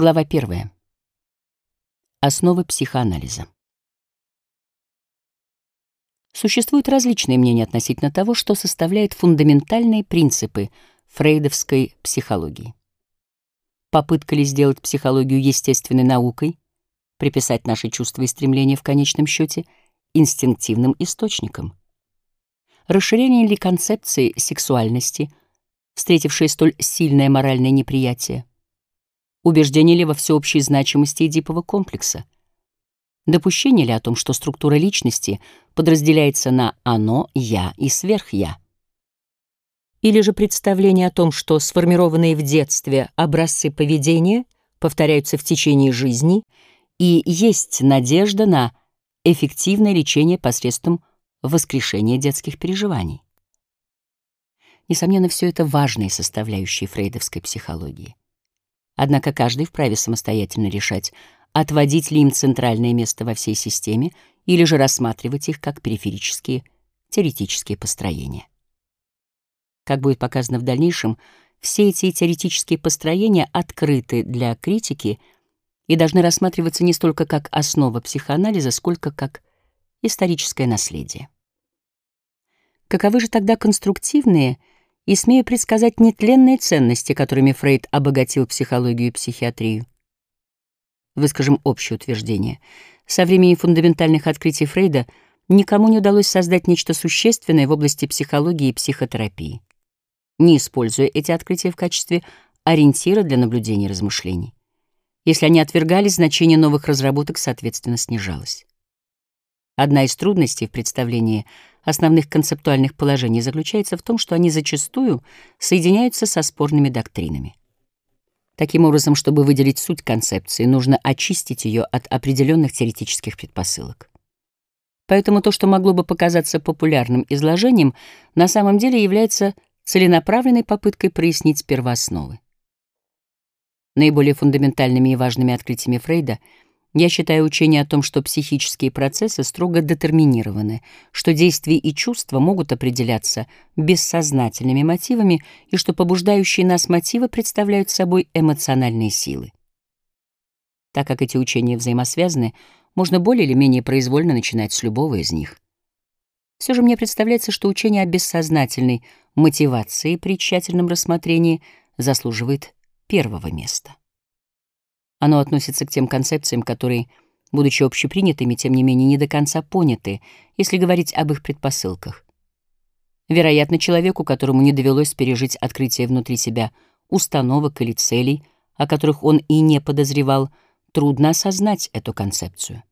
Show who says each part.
Speaker 1: Глава первая. Основы психоанализа. Существуют различные мнения относительно того, что составляет фундаментальные принципы фрейдовской психологии. Попытка ли сделать психологию естественной наукой, приписать наши чувства и стремления в конечном счете инстинктивным источникам? Расширение ли концепции сексуальности, встретившей столь сильное моральное неприятие? Убеждение ли во всеобщей значимости Эдипова комплекса? Допущение ли о том, что структура личности подразделяется на «оно», «я» и «сверх-я»? Или же представление о том, что сформированные в детстве образцы поведения повторяются в течение жизни и есть надежда на эффективное лечение посредством воскрешения детских переживаний? Несомненно, все это важные составляющие фрейдовской психологии. Однако каждый вправе самостоятельно решать, отводить ли им центральное место во всей системе или же рассматривать их как периферические теоретические построения. Как будет показано в дальнейшем, все эти теоретические построения открыты для критики и должны рассматриваться не столько как основа психоанализа, сколько как историческое наследие. Каковы же тогда конструктивные и смею предсказать нетленные ценности, которыми Фрейд обогатил психологию и психиатрию. Выскажем общее утверждение. Со времени фундаментальных открытий Фрейда никому не удалось создать нечто существенное в области психологии и психотерапии, не используя эти открытия в качестве ориентира для наблюдений и размышлений. Если они отвергались, значение новых разработок, соответственно, снижалось. Одна из трудностей в представлении основных концептуальных положений заключается в том, что они зачастую соединяются со спорными доктринами. Таким образом, чтобы выделить суть концепции, нужно очистить ее от определенных теоретических предпосылок. Поэтому то, что могло бы показаться популярным изложением, на самом деле является целенаправленной попыткой прояснить первоосновы. Наиболее фундаментальными и важными открытиями Фрейда — я считаю учение о том, что психические процессы строго детерминированы, что действия и чувства могут определяться бессознательными мотивами и что побуждающие нас мотивы представляют собой эмоциональные силы. Так как эти учения взаимосвязаны, можно более или менее произвольно начинать с любого из них. Все же мне представляется, что учение о бессознательной мотивации при тщательном рассмотрении заслуживает первого места. Оно относится к тем концепциям, которые, будучи общепринятыми, тем не менее не до конца поняты, если говорить об их предпосылках. Вероятно, человеку, которому не довелось пережить открытие внутри себя установок или целей, о которых он и не подозревал, трудно осознать эту концепцию.